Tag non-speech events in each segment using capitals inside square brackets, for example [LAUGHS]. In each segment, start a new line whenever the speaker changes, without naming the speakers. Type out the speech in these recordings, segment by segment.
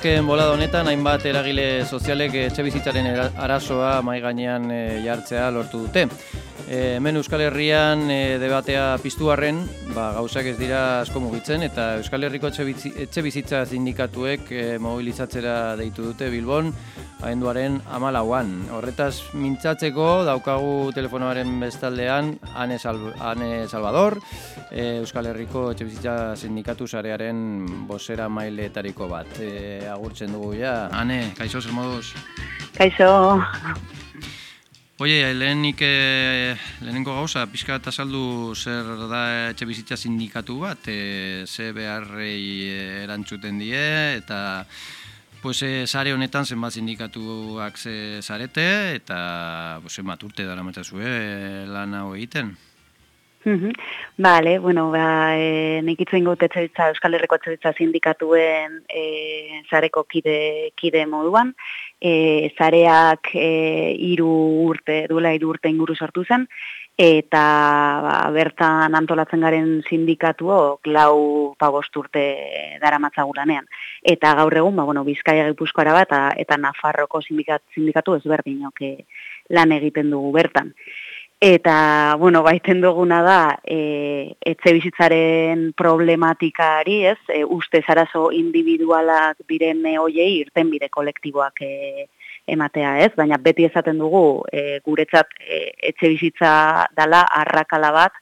Azken bolada honetan, hainbat eragile sozialek etxe bizitzaren arazoa mai gainean e, jartzea lortu dute. E, hemen Euskal Herrian e, debatea piztuarren, ba, gauzak ez dira asko mugitzen, eta Euskal Herriko etxe bizitza sindikatuek e, mobilizatzera deitu dute Bilbon, ahenduaren amalauan. Horretaz mintzatzeko daukagu telefonoaren bestaldean Ane, Salvador, e, Euskal Herriko etxe bizitza sindikatu zarearen bosera mailetariko bat. E, agurtzen dugu ja. Ane, kaixo zer moduz?
Kaixo.
Oie, lehenik e, lehenenko gauza, pixka eta saldu zer da etxe bizitza sindikatu bat, e, ze beharrei erantzuten die, eta pues, e, zare honetan zenbat sindikatuak zarete, eta pues, zenbat urte dara metazue e, lan hau egiten.
Bale, bueno, ba, e, nik itzen Euskal Herriko etxebitza sindikatuen e, zareko kide, kide moduan. E, zareak e, iru urte, duela iru urte inguru sortu zen, eta ba, bertan antolatzen garen sindikatuok lau pagost urte dara matzagulanean. Eta gaur egun, ba, bueno, Bizkaia gipuzkoara bat, eta, eta Nafarroko sindikat, sindikatu ezberdinok lan egiten dugu bertan. Eta, bueno, baiten duguna da, e, etxe bizitzaren problematikari, ez, e, uste zarazo individualak diren e, oiei irten bide kolektiboak e, ematea, ez? Baina beti esaten dugu, e, guretzat e, etxe bizitza dala arrakala bat,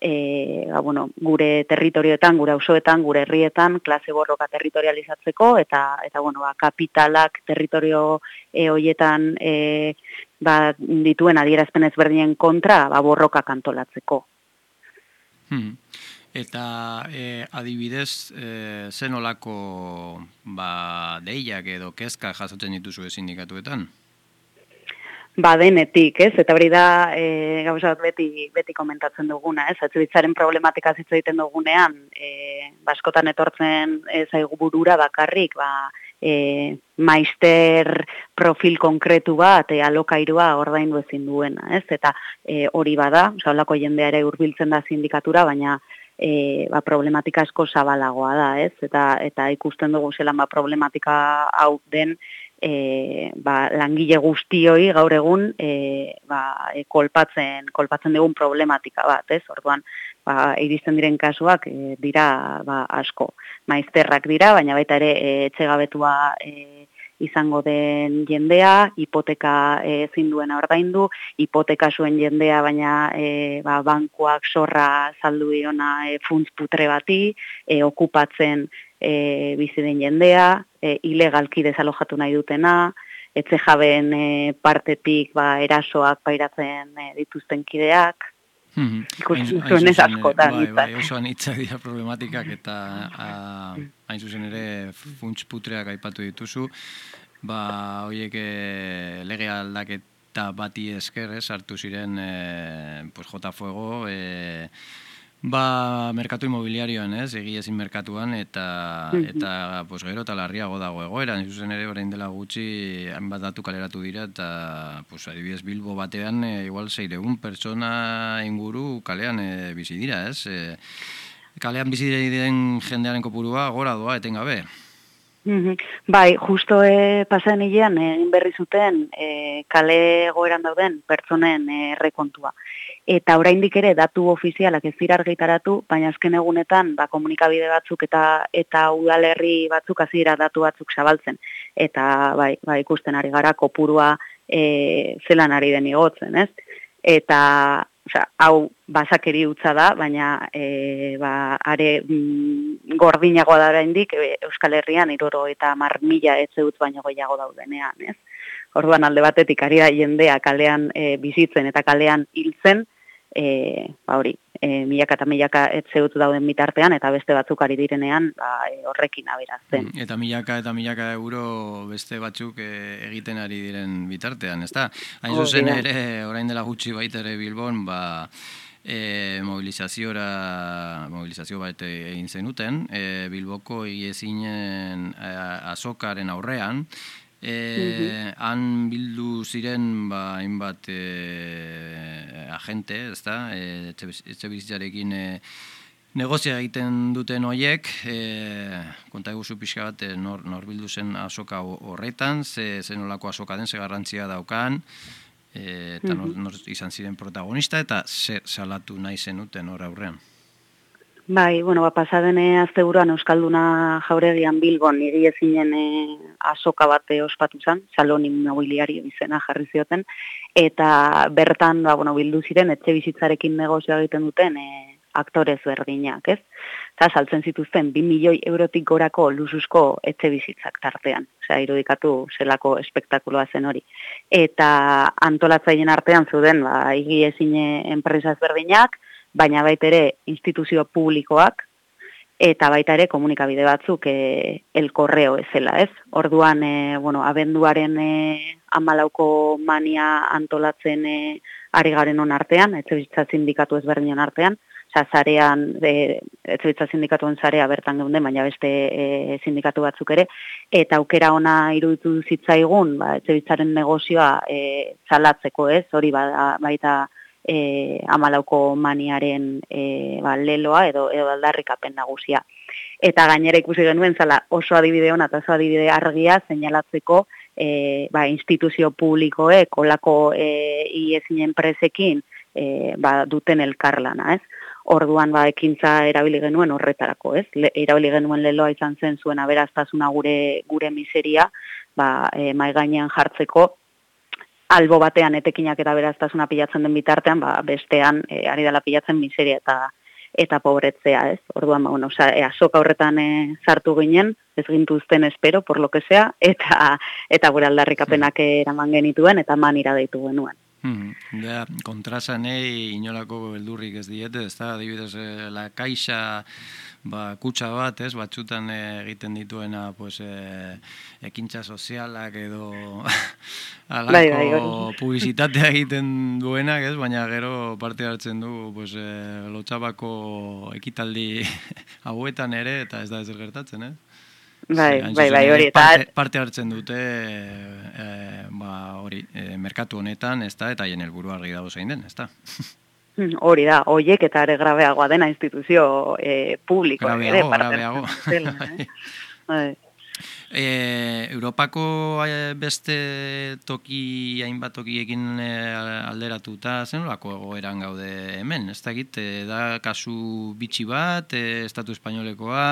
e, ba, bueno, gure territorioetan, gure auzoetan, gure herrietan, klase borroka territorializatzeko, eta, eta bueno, ba, kapitalak territorio e, hoietan e, ba, dituen adierazpen ezberdinen kontra ba, borroka kantolatzeko.
Hmm. Eta e, adibidez, e, zen olako ba, deiak edo kezka jasotzen dituzu sindikatuetan?
Badenetik, ez? Eta hori da, e, gauza beti, beti komentatzen duguna, ez? Atzibitzaren problematika zitza egiten dugunean, e, baskotan etortzen e, zaigu burura bakarrik, ba, e, maister profil konkretu bat, e, alokairua ordaindu ezin duena, ez? Eta e, hori bada, oza, olako jendea ere urbiltzen da sindikatura, baina e, ba, problematika asko zabalagoa da, ez? Eta, eta ikusten dugu zelan ba, problematika hau den, e, ba, langile guztioi gaur egun e, ba, e, kolpatzen, kolpatzen dugun problematika bat, ez? Orduan, ba, iristen diren kasuak e, dira ba, asko. Maizterrak dira, baina baita ere e, etxegabetua e, izango den jendea, hipoteka e, ezin duena ordaindu, hipoteka zuen jendea, baina e, ba, bankuak sorra saldu diona e, funtz putre bati, e, okupatzen e, bizi den jendea, e, ilegalki desalojatu nahi dutena, etxe jabeen e, partetik ba, erasoak pairatzen e, dituzten kideak,
Mm -hmm. Ikusten ez askotan. Bai, bai, oso anitza dira problematikak eta hain zuzen ere funts putreak aipatu dituzu. Ba, horiek e, lege aldaketa bati esker, ez, hartu ziren e, pues, jota fuego, e, Ba, merkatu imobiliarioan, ez, egi ezin merkatuan, eta, eta pues, gero eta larriago dago egoera. Zuzen ere, orain dela gutxi, hainbat datu kaleratu dira, eta, pues, adibidez, Bilbo batean, e, igual, zeiregun pertsona inguru kalean e, bizi dira, ez? E, kalean bizi diren jendearen kopurua gora doa, etengabe.
Bai, justo e, pasan hilean, egin berri zuten, e, kale goeran dauden pertsonen e, rekontua eta oraindik ere datu ofizialak ez dira argitaratu, baina azken egunetan ba, komunikabide batzuk eta eta udalerri batzuk hasiera datu batzuk zabaltzen. Eta bai, ba, ikusten ari gara kopurua e, zelan ari den igotzen, ez? Eta osea, hau basakeri utza da, baina e, ba, are mm, gordinagoa da oraindik e, Euskal Herrian 70.000 etxe utz baino gehiago daudenean, ez? Orduan alde batetik ari da jendea kalean e, bizitzen eta kalean hiltzen, e, ba hori, e, milaka eta milaka etzeutu dauden bitartean, eta beste batzuk ari direnean ba, e, horrekin aberazten.
Mm, eta milaka eta milaka euro beste batzuk e, egiten ari diren bitartean, ezta? Hain zuzen ere, orain dela gutxi baita ere Bilbon, ba, e, mobilizaziora mobilizazio bat egin zenuten e, Bilboko iezinen e, azokaren aurrean E, Han bildu ziren ba, hainbat e, agente, ez da, e, etxe bizitzarekin e, negozia egiten duten hoiek, e, konta eguzu pixka bat, nor, nor bildu zen asoka horretan, ze, ze nolako asoka den, ze garrantzia daukan, e, eta nor, nor izan ziren protagonista, eta zer salatu nahi zenuten hor aurrean.
Bai, bueno, ba, pasadene azte buruan Euskalduna jauregian Bilbon niri ezinen e, asoka bate ospatu zen, salon immobiliari bizena jarri zioten, eta bertan, ba, bueno, bildu ziren, etxe bizitzarekin negozioa egiten duten e, aktore berdinak, ez? Eta saltzen zituzten, 2 milioi eurotik gorako lusuzko etxe bizitzak tartean. Osea, irudikatu zelako espektakuloa zen hori. Eta antolatzaien artean zuden, ba, igi ezine enpresa berdinak, baina baita ere instituzio publikoak, eta baita ere komunikabide batzuk e, el korreo ezela, ez? Orduan, e, bueno, abenduaren e, amalauko mania antolatzen e, ari garen on artean, etxe bizitza sindikatu ezberdinen artean, oza, zarean, e, etxe bizitza sindikatuen zarea bertan geunden, baina beste e, sindikatu batzuk ere, eta aukera ona iruditu zitzaigun, ba, etxe bizitzaren negozioa e, zalatzeko, ez? Hori ba, baita, e, amalauko maniaren e, ba, leloa edo, edo aldarrikapen nagusia. Eta gainera ikusi genuen zala oso adibide hona eta oso adibide argia zeinalatzeko e, ba, instituzio publikoek olako e, iezin enpresekin e, ba, duten elkarlana, ez? Orduan ba ekintza erabili genuen horretarako, ez? Le, erabili genuen leloa izan zen zuen aberastasuna gure gure miseria, ba e, mai gainean jartzeko albo batean etekinak eta beraztasuna pilatzen den bitartean, ba, bestean e, ari dela pilatzen miseria eta eta pobretzea, ez? Orduan, ba, bueno, e, asoka horretan e, sartu ginen, ez gintuzten espero, por lo que sea, eta, eta gure aldarrikapenak eraman genituen, eta manira deitu genuen.
Hmm, ja, kontrasanei inolako beldurrik ez diete, ez da, adibidez, eh, la kaixa ba, kutsa bat, ez, batxutan eh, egiten dituena, pues, e, ekintza sozialak edo [LAUGHS] alako bai, bai, publizitatea egiten duenak, ez, baina gero parte hartzen du, pues, e, lotxabako ekitaldi [LAUGHS] hauetan ere, eta ez da ez gertatzen, ez?
Bai, bai, bai, hori
eta parte, hartzen dute e, ba, hori, e, merkatu honetan, ez da, eta hien helburu argi dago zein den, ez da. [LAUGHS] [LAUGHS]
Hori da, hoiek eta ere grabeagoa dena instituzio e, publiko.
Grabeago, grabeago. [LAUGHS] Bai. bai. E, Europako eh, beste toki hainbat tokiekin e, alderatuta zen lako egoeran gaude hemen, ez da egit, da kasu bitxi bat, e, estatu espainolekoa,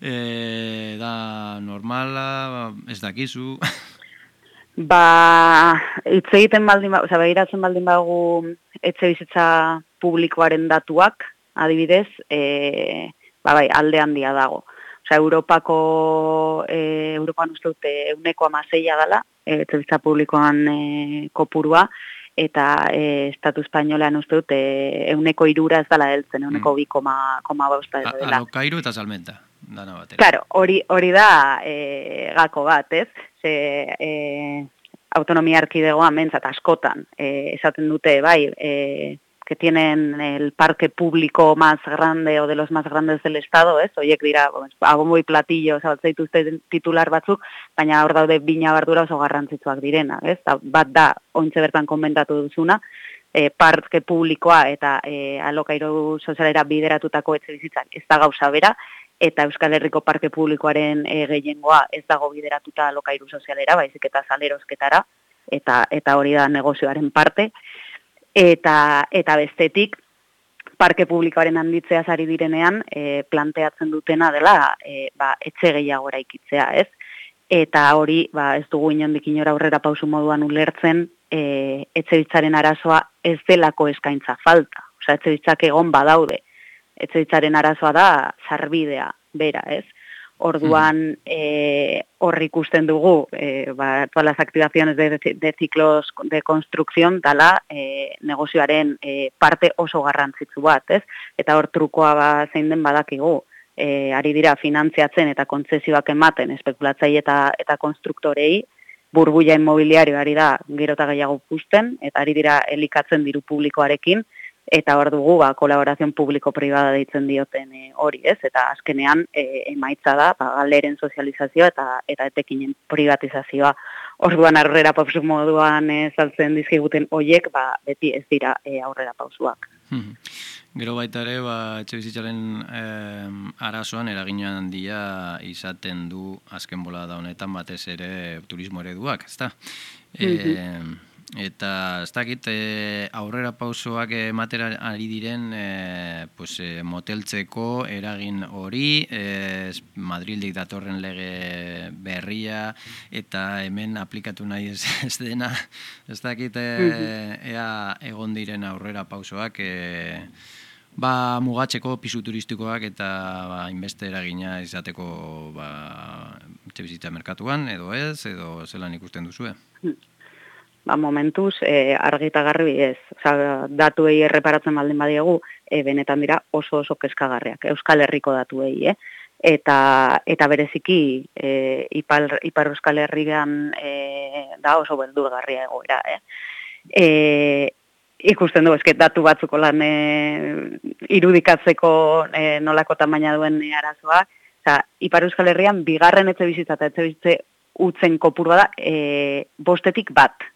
e, da normala, ez dakizu. [LAUGHS]
Ba, hitz egiten baldin, ba, oza, behiratzen baldin bagu etxe bizitza publikoaren datuak, adibidez, e, ba, bai, alde handia dago. Osa, Europako, e, Europan uste dute euneko amaseia gala, e, telebizta publikoan e, kopurua, eta e, Estatu Espainolean uste dute euneko irura ez dala heltzen, euneko mm. bi koma, koma bausta
edo dela. Alokairu eta salmenta. Dana batera.
Claro, hori, hori da e, gako bat, ez? Ze, e, autonomia arkidegoa mentzat askotan, e, esaten dute, bai, e, que tienen el parque público más grande o de los más grandes del estado, ez? Oiek dira, agombo y platillo, zabaltzaitu uste titular batzuk, baina hor daude bina bardura oso garrantzitsuak direna, ez? bat da, ointze bertan komentatu duzuna, e, parke publikoa eta e, alokairu sozialera bideratutako etxe bizitzak ez da gauza bera, eta Euskal Herriko Parke Publikoaren e, gehiengoa ez dago bideratuta alokairu sozialera, baizik eta salerozketara, eta, eta hori da negozioaren parte, eta eta bestetik parke publikoaren handitzea sari direnean e, planteatzen dutena dela e, ba, etxe gehiago eraikitzea, ez? Eta hori, ba, ez dugu inondik inora aurrera pausu moduan ulertzen, e, etxe arazoa ez delako eskaintza falta. Osa, etxe egon badaude. Etxe bitzaren arazoa da, zarbidea, bera, ez? Orduan e, hor ikusten dugu e, ba, todas las activaciones de, de ciclos de construcción dala e, negozioaren e, parte oso garrantzitsu bat, ez? Eta hor trukoa ba, zein den badakigu. E, ari dira finantziatzen eta kontzezioak ematen espekulatzei eta eta konstruktorei burbuia inmobiliario ari da gero eta gehiago pusten eta ari dira elikatzen diru publikoarekin eta hor dugu ba, kolaborazioan publiko-privada deitzen dioten e, hori ez, eta azkenean e, emaitza da ba, galeren sozializazioa eta eta etekinen privatizazioa. Orduan aurrera pausu moduan e, saltzen dizkiguten hoiek ba, beti ez dira e, aurrera pausuak.
Hmm. Gero baita ere, ba, etxe bizitzaren eh, arazoan eraginan handia izaten du azken bola da honetan batez ere turismo ereduak, ezta? Mm Eta ez dakit e, aurrera pausoak ematera ari diren e, pues, e, moteltzeko eragin hori, e, Madrildik datorren lege berria eta hemen aplikatu nahi ez, [LAUGHS] ez dena. Ez dakit e, ea egon diren aurrera pausoak e, ba, mugatzeko pisu turistikoak eta ba, inbeste eragina izateko ba, txebizitza merkatuan edo ez, edo zelan ikusten duzue. Hmm
ba, momentuz e, argita garbi ez. Osa, datuei erreparatzen baldin badiegu, e, benetan dira oso oso kezkagarriak, Euskal Herriko datuei, eh? Eta, eta bereziki e, ipar, ipar Euskal Herrian e, da oso beldurgarria egoera. Eh? E, ikusten du, esket datu batzuko lan e, irudikatzeko e, nolako tamaina duen arazoa. Osa, ipar Euskal Herrian bigarren etxe bizitza eta etxe bizitze utzen kopurua da e, bostetik bat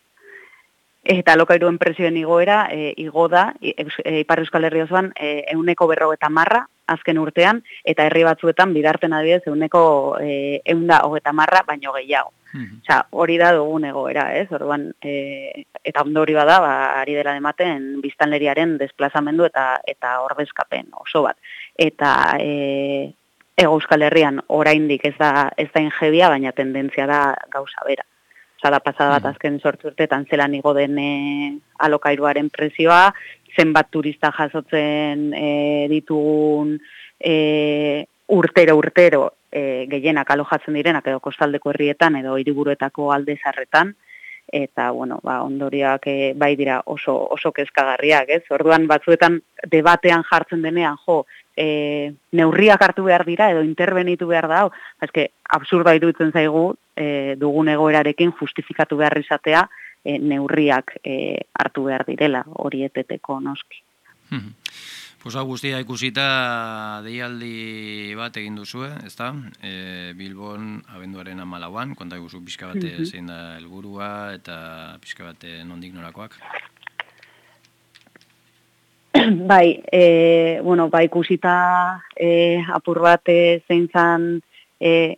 eta lokairuen presioen igoera e, igo da e, Ipar Euskal Herri osoan e, euneko berro eta marra azken urtean eta herri batzuetan bidarten adibidez euneko e, eunda hogeta marra baino gehiago. Mm hori da dugun egoera, ez? Orduan, e, eta ondori bada, ba, ari dela dematen biztanleriaren desplazamendu eta eta ordezkapen oso bat. Eta e, Ego Euskal Herrian oraindik ez da ez da ingebia, baina tendentzia da gauza bera da pasada bat mm. azken sortu urtetan zelan igo den e, alokairuaren prezioa, zenbat turista jasotzen e, ditugun e, urtero urtero e, gehienak alojatzen direnak edo kostaldeko herrietan edo hiriburuetako alde zarretan, eta bueno, ba, ondoriak e, bai dira oso, oso kezkagarriak, ez? Orduan batzuetan debatean jartzen denean, jo, e, neurriak hartu behar dira edo interbenitu behar da, eske absurda iruditzen zaigu e, dugun egoerarekin justifikatu behar izatea e, neurriak e, hartu behar direla hori eteteko noski.
Pues guztia ikusita deialdi bat egin duzue, ezta? E, Bilbon abenduaren amalauan, konta guzu pixka bate mm zein da helburua eta pixka bate nondik norakoak? [CLEARS THROAT]
bai, e, bueno, bai ikusita e, apur bat zein zan e,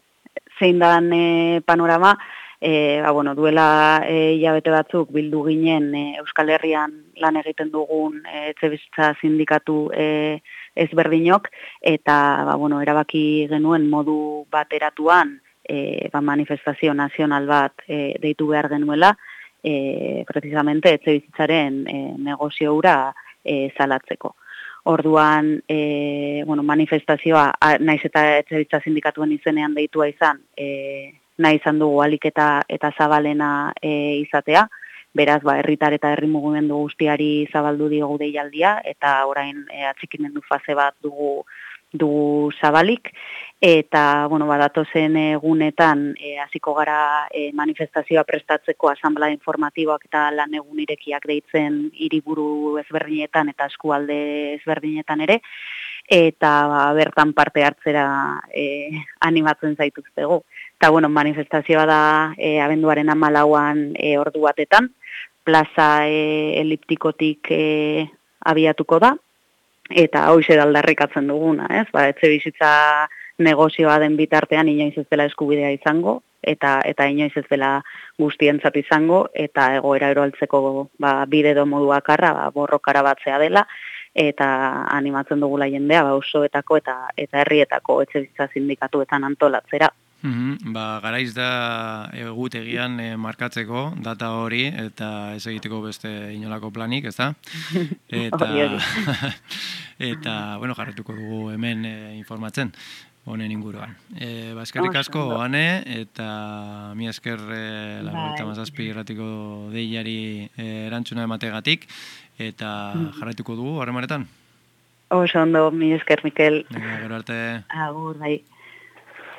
zein dan e, panorama, e, ba, bueno, duela e, hilabete batzuk bildu ginen e, Euskal Herrian lan egiten dugun e, etxe sindikatu e, ezberdinok, eta ba, bueno, erabaki genuen modu bateratuan e, ba, manifestazio nazional bat e, deitu behar genuela, e, precisamente etxe bizitzaren e, negozio ura, e, zalatzeko. Orduan, e, bueno, manifestazioa, naiz eta etxebitza sindikatuen izenean deitua izan, e, nahi izan dugu alik eta, eta zabalena e, izatea, beraz, ba, herritar eta herri mugimendu guztiari zabaldu diogu deialdia, eta orain e, atxikimendu fase bat dugu, dugu zabalik, eta bueno, badatu zen egunetan e, hasiko gara e, manifestazioa prestatzeko asamblea informatiboak eta lan egun irekiak deitzen hiriburu ezberdinetan eta eskualde ezberdinetan ere. Eta ba, bertan parte hartzera e, animatzen zaituztegu. Eta bueno, manifestazioa da e, abenduaren amalauan e, ordu batetan, plaza e, eliptikotik e, abiatuko da, eta hoxe daldarrikatzen duguna, ez? Ba, etxe bizitza negozioa den bitartean inoiz ez dela eskubidea izango, eta eta inoiz ez dela guztientzat izango, eta egoera eroaltzeko ba, bide do moduak arra, ba, borrokara batzea dela, eta animatzen dugula jendea, ba, osoetako eta eta herrietako etxe bizitza sindikatuetan antolatzera.
Mm Ba, garaiz da egutegian e, markatzeko data hori eta ez egiteko beste inolako planik, ez da? [LAUGHS] Eta, [LAUGHS] eta bueno, jarretuko dugu hemen e, informatzen honen inguruan. E, ba, eskerrik asko, ane, eta mi esker e, laguneta bai. mazazpi erratiko deiari e, erantzuna emategatik, eta mm. jarraituko dugu, horremaretan?
Oso ondo, mi esker, Mikel.
Gero arte.
Agur, bai.